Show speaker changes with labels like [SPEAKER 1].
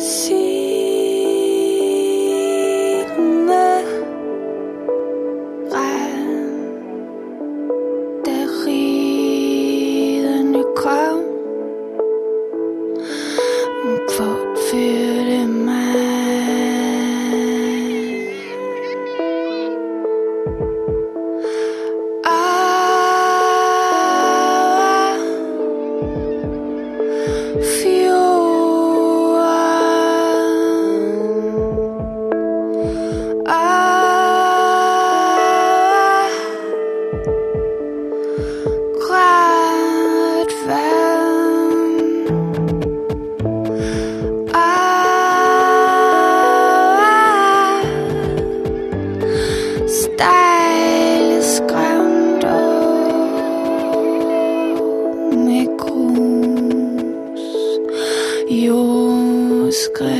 [SPEAKER 1] Sí. Jordskred